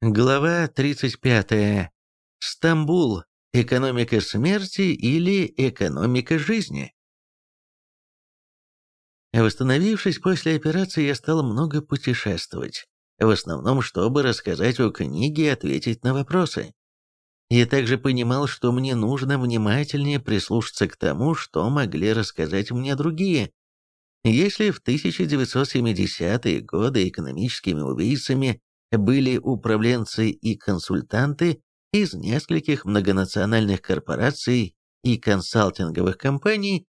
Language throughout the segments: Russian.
Глава 35. Стамбул. Экономика смерти или экономика жизни? Восстановившись после операции, я стал много путешествовать, в основном, чтобы рассказать о книге и ответить на вопросы. Я также понимал, что мне нужно внимательнее прислушаться к тому, что могли рассказать мне другие. Если в 1970-е годы экономическими убийцами были управленцы и консультанты из нескольких многонациональных корпораций и консалтинговых компаний,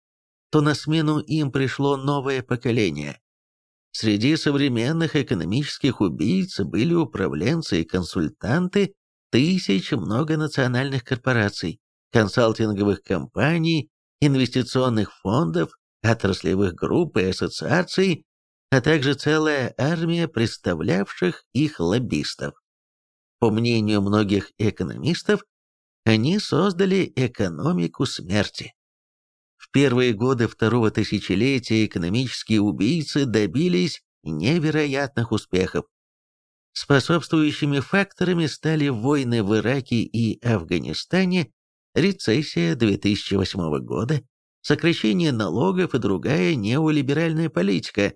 то на смену им пришло новое поколение. Среди современных экономических убийц были управленцы и консультанты тысяч многонациональных корпораций, консалтинговых компаний, инвестиционных фондов, отраслевых групп и ассоциаций, а также целая армия представлявших их лоббистов. По мнению многих экономистов, они создали экономику смерти. В первые годы второго тысячелетия экономические убийцы добились невероятных успехов. Способствующими факторами стали войны в Ираке и Афганистане, рецессия 2008 года, сокращение налогов и другая неолиберальная политика,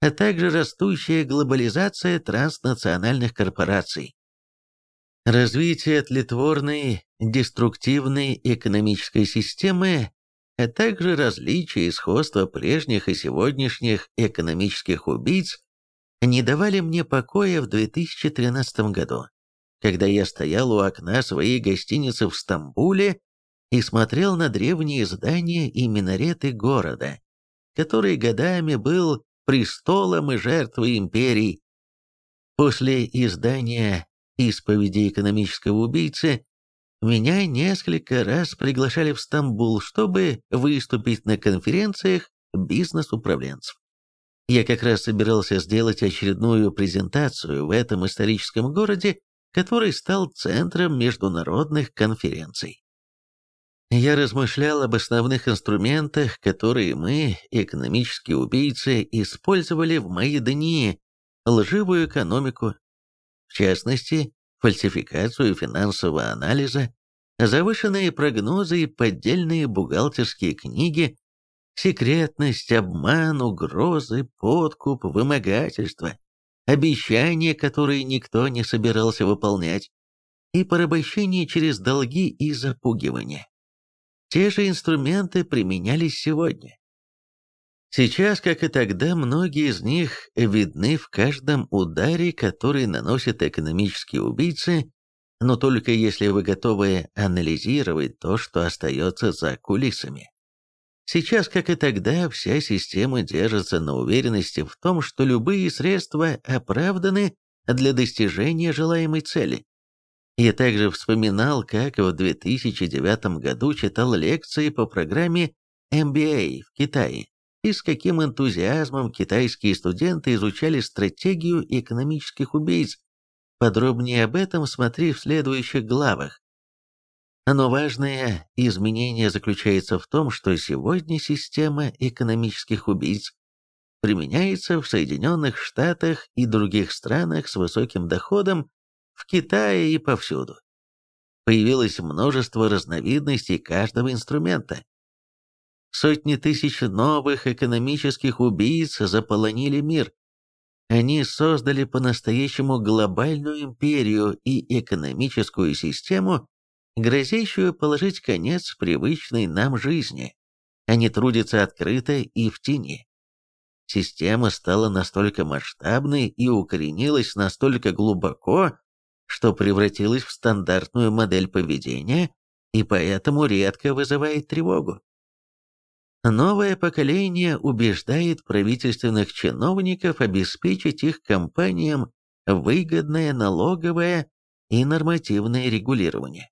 а также растущая глобализация транснациональных корпораций. Развитие тлетворной, деструктивной экономической системы, а также различия и сходства прежних и сегодняшних экономических убийц не давали мне покоя в 2013 году, когда я стоял у окна своей гостиницы в Стамбуле и смотрел на древние здания и минареты города, который годами был престолом и жертвой империй. После издания «Исповеди экономического убийцы» меня несколько раз приглашали в Стамбул, чтобы выступить на конференциях бизнес-управленцев. Я как раз собирался сделать очередную презентацию в этом историческом городе, который стал центром международных конференций. Я размышлял об основных инструментах, которые мы, экономические убийцы, использовали в мои дни, лживую экономику, в частности, фальсификацию финансового анализа, завышенные прогнозы и поддельные бухгалтерские книги, секретность, обман, угрозы, подкуп, вымогательство, обещания, которые никто не собирался выполнять, и порабощение через долги и запугивание. Те же инструменты применялись сегодня. Сейчас, как и тогда, многие из них видны в каждом ударе, который наносят экономические убийцы, но только если вы готовы анализировать то, что остается за кулисами. Сейчас, как и тогда, вся система держится на уверенности в том, что любые средства оправданы для достижения желаемой цели. Я также вспоминал, как в 2009 году читал лекции по программе MBA в Китае, и с каким энтузиазмом китайские студенты изучали стратегию экономических убийц. Подробнее об этом смотри в следующих главах. Но важное изменение заключается в том, что сегодня система экономических убийц применяется в Соединенных Штатах и других странах с высоким доходом в Китае и повсюду. Появилось множество разновидностей каждого инструмента. Сотни тысяч новых экономических убийц заполонили мир. Они создали по-настоящему глобальную империю и экономическую систему, грозящую положить конец привычной нам жизни. Они трудятся открыто и в тени. Система стала настолько масштабной и укоренилась настолько глубоко, что превратилась в стандартную модель поведения и поэтому редко вызывает тревогу. Новое поколение убеждает правительственных чиновников обеспечить их компаниям выгодное налоговое и нормативное регулирование.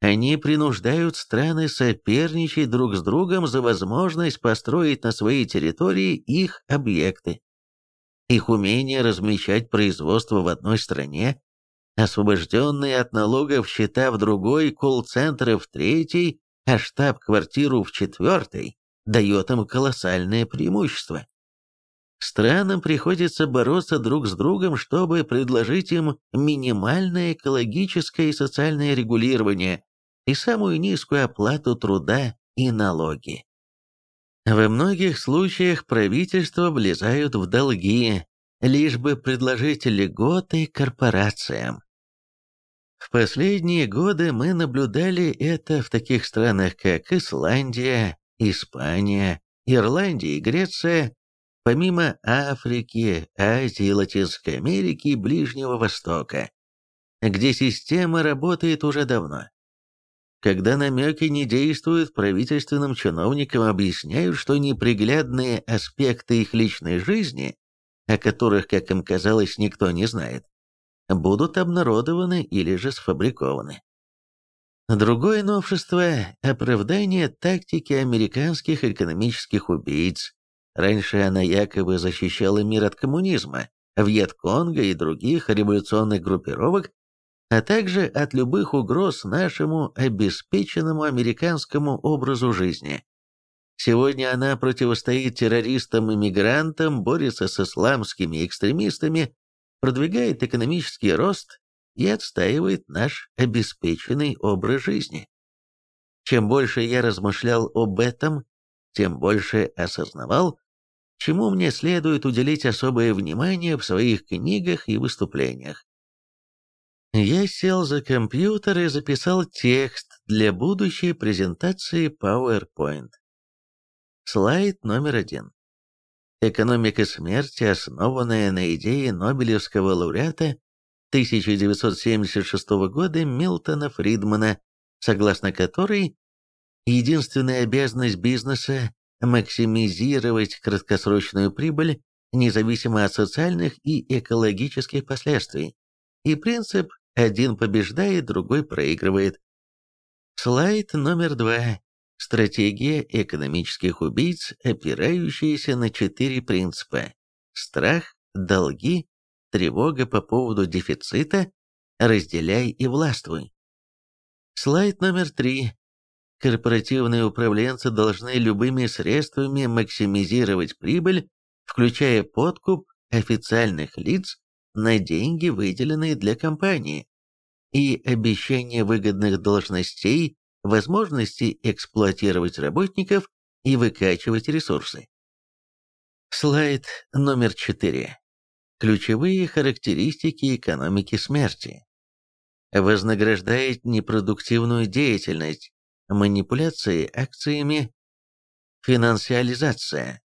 Они принуждают страны соперничать друг с другом за возможность построить на своей территории их объекты. Их умение размещать производство в одной стране освобожденные от налогов счета в другой, колл-центры в третий, а штаб-квартиру в четвертой, дает им колоссальное преимущество. Странам приходится бороться друг с другом, чтобы предложить им минимальное экологическое и социальное регулирование и самую низкую оплату труда и налоги. Во многих случаях правительства влезают в долги, лишь бы предложить льготы корпорациям. В последние годы мы наблюдали это в таких странах, как Исландия, Испания, Ирландия и Греция, помимо Африки, Азии, Латинской Америки и Ближнего Востока, где система работает уже давно. Когда намеки не действуют, правительственным чиновникам объясняют, что неприглядные аспекты их личной жизни, о которых, как им казалось, никто не знает, будут обнародованы или же сфабрикованы. Другое новшество – оправдание тактики американских экономических убийц. Раньше она якобы защищала мир от коммунизма, Вьетконга и других революционных группировок, а также от любых угроз нашему обеспеченному американскому образу жизни. Сегодня она противостоит террористам-иммигрантам, борется с исламскими экстремистами, продвигает экономический рост и отстаивает наш обеспеченный образ жизни. Чем больше я размышлял об этом, тем больше осознавал, чему мне следует уделить особое внимание в своих книгах и выступлениях. Я сел за компьютер и записал текст для будущей презентации PowerPoint. Слайд номер один. Экономика смерти, основанная на идее Нобелевского лауреата 1976 года Милтона Фридмана, согласно которой единственная обязанность бизнеса – максимизировать краткосрочную прибыль, независимо от социальных и экологических последствий, и принцип один побеждает, другой проигрывает. Слайд номер два. Стратегия экономических убийц, опирающаяся на четыре принципа. Страх, долги, тревога по поводу дефицита, разделяй и властвуй. Слайд номер три. Корпоративные управленцы должны любыми средствами максимизировать прибыль, включая подкуп официальных лиц на деньги, выделенные для компании, и обещание выгодных должностей, возможности эксплуатировать работников и выкачивать ресурсы. Слайд номер 4. Ключевые характеристики экономики смерти. Вознаграждает непродуктивную деятельность, манипуляции акциями, финансиализация.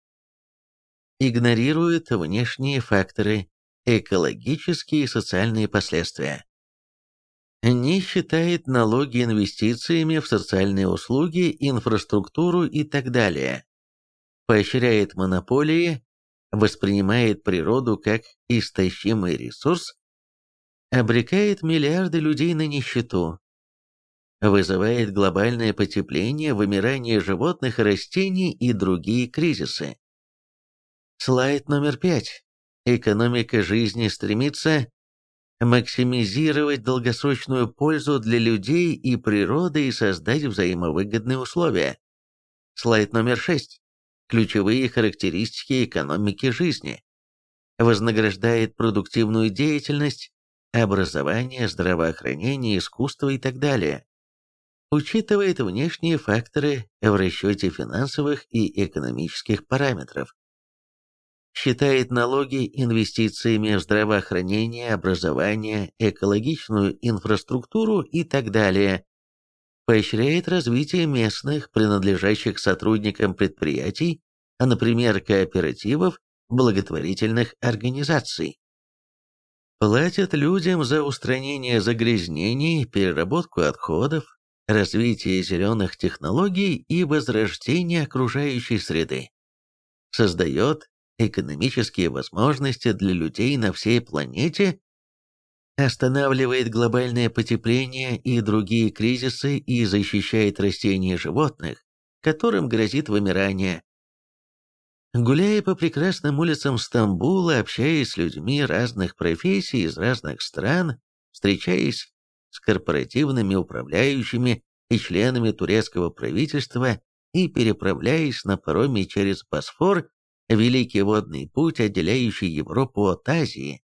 Игнорирует внешние факторы, экологические и социальные последствия. Не считает налоги инвестициями в социальные услуги, инфраструктуру и так далее. Поощряет монополии, воспринимает природу как истощимый ресурс, обрекает миллиарды людей на нищету, вызывает глобальное потепление, вымирание животных и растений и другие кризисы. Слайд номер пять. Экономика жизни стремится максимизировать долгосрочную пользу для людей и природы и создать взаимовыгодные условия. Слайд номер 6. Ключевые характеристики экономики жизни. Вознаграждает продуктивную деятельность, образование, здравоохранение, искусство и так далее. Учитывает внешние факторы в расчете финансовых и экономических параметров считает налоги инвестициями в здравоохранение, образование, экологичную инфраструктуру и так далее, поощряет развитие местных, принадлежащих сотрудникам предприятий, а, например, кооперативов, благотворительных организаций. Платят людям за устранение загрязнений, переработку отходов, развитие зеленых технологий и возрождение окружающей среды. Создает экономические возможности для людей на всей планете, останавливает глобальное потепление и другие кризисы и защищает растения и животных, которым грозит вымирание. Гуляя по прекрасным улицам Стамбула, общаясь с людьми разных профессий из разных стран, встречаясь с корпоративными управляющими и членами турецкого правительства и переправляясь на пароме через Босфор, великий водный путь, отделяющий Европу от Азии,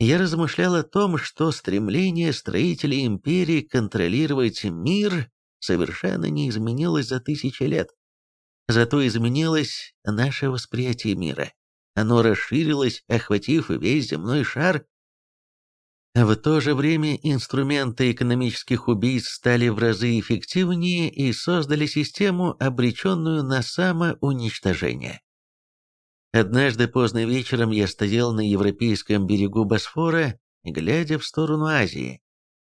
я размышлял о том, что стремление строителей империи контролировать мир совершенно не изменилось за тысячи лет. Зато изменилось наше восприятие мира. Оно расширилось, охватив весь земной шар. В то же время инструменты экономических убийц стали в разы эффективнее и создали систему, обреченную на самоуничтожение. Однажды поздно вечером я стоял на европейском берегу Босфора, глядя в сторону Азии,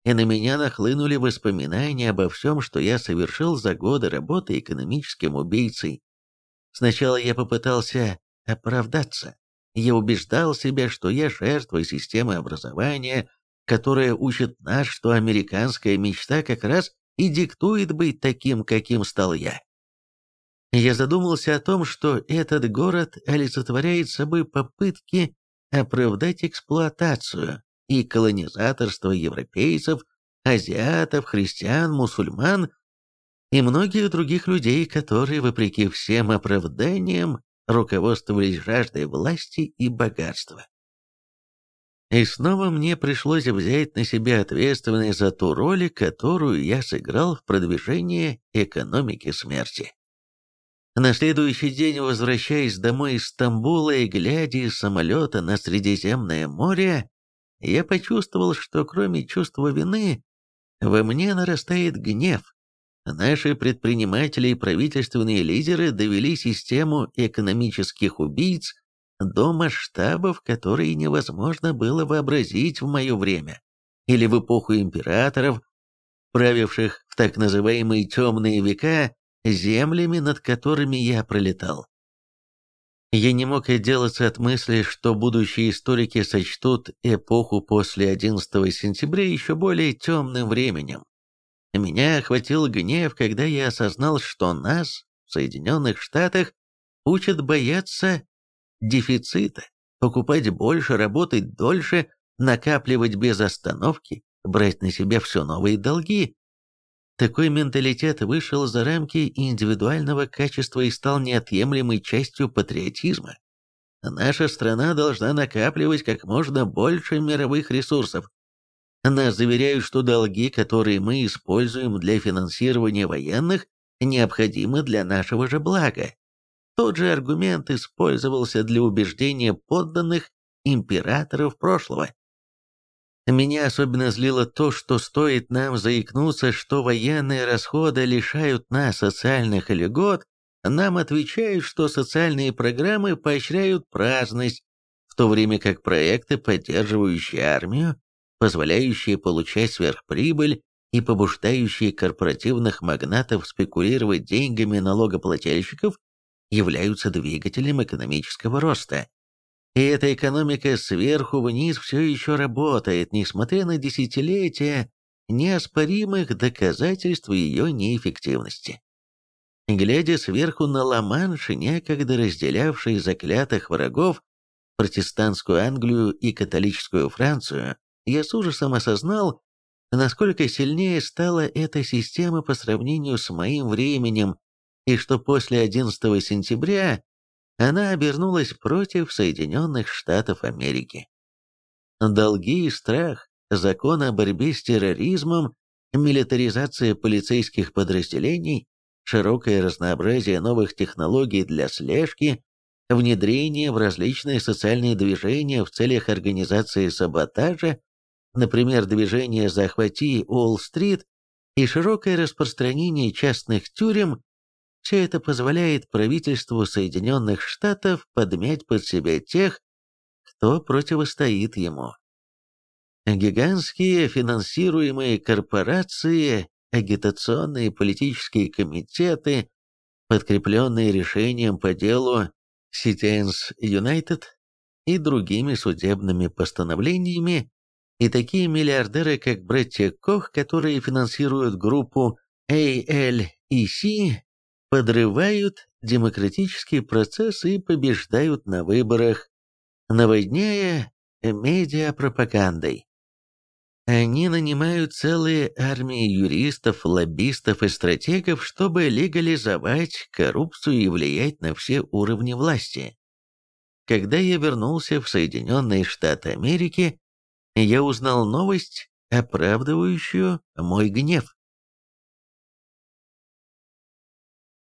и на меня нахлынули воспоминания обо всем, что я совершил за годы работы экономическим убийцей. Сначала я попытался оправдаться. Я убеждал себя, что я жертва системы образования, которая учит нас, что американская мечта как раз и диктует быть таким, каким стал я. Я задумался о том, что этот город олицетворяет собой попытки оправдать эксплуатацию и колонизаторство европейцев, азиатов, христиан, мусульман и многих других людей, которые, вопреки всем оправданиям, руководствовались жаждой власти и богатства. И снова мне пришлось взять на себя ответственность за ту роль, которую я сыграл в продвижении экономики смерти. На следующий день, возвращаясь домой из Стамбула и глядя из самолета на Средиземное море, я почувствовал, что кроме чувства вины, во мне нарастает гнев. Наши предприниматели и правительственные лидеры довели систему экономических убийц до масштабов, которые невозможно было вообразить в мое время, или в эпоху императоров, правивших в так называемые темные века землями, над которыми я пролетал. Я не мог отделаться от мысли, что будущие историки сочтут эпоху после 11 сентября еще более темным временем. Меня охватил гнев, когда я осознал, что нас, в Соединенных Штатах, учат бояться дефицита, покупать больше, работать дольше, накапливать без остановки, брать на себя все новые долги, такой менталитет вышел за рамки индивидуального качества и стал неотъемлемой частью патриотизма. Наша страна должна накапливать как можно больше мировых ресурсов. Нас заверяют, что долги, которые мы используем для финансирования военных, необходимы для нашего же блага. Тот же аргумент использовался для убеждения подданных императоров прошлого. Меня особенно злило то, что стоит нам заикнуться, что военные расходы лишают нас социальных льгот, нам отвечают, что социальные программы поощряют праздность, в то время как проекты, поддерживающие армию, позволяющие получать сверхприбыль и побуждающие корпоративных магнатов спекулировать деньгами налогоплательщиков, являются двигателем экономического роста. И эта экономика сверху вниз все еще работает, несмотря на десятилетия неоспоримых доказательств ее неэффективности. Глядя сверху на Ла-Манш, некогда разделявший заклятых врагов, протестантскую Англию и католическую Францию, я с ужасом осознал, насколько сильнее стала эта система по сравнению с моим временем, и что после 11 сентября она обернулась против Соединенных Штатов Америки. Долги и страх, закон о борьбе с терроризмом, милитаризация полицейских подразделений, широкое разнообразие новых технологий для слежки, внедрение в различные социальные движения в целях организации саботажа, например, движение «Захвати Уолл-стрит» и широкое распространение частных тюрем все это позволяет правительству Соединенных Штатов подмять под себя тех, кто противостоит ему. Гигантские финансируемые корпорации, агитационные политические комитеты, подкрепленные решением по делу Citizens United и другими судебными постановлениями, и такие миллиардеры, как братья Кох, которые финансируют группу ALEC, подрывают демократический процесс и побеждают на выборах, наводняя медиапропагандой. Они нанимают целые армии юристов, лоббистов и стратегов, чтобы легализовать коррупцию и влиять на все уровни власти. Когда я вернулся в Соединенные Штаты Америки, я узнал новость, оправдывающую мой гнев.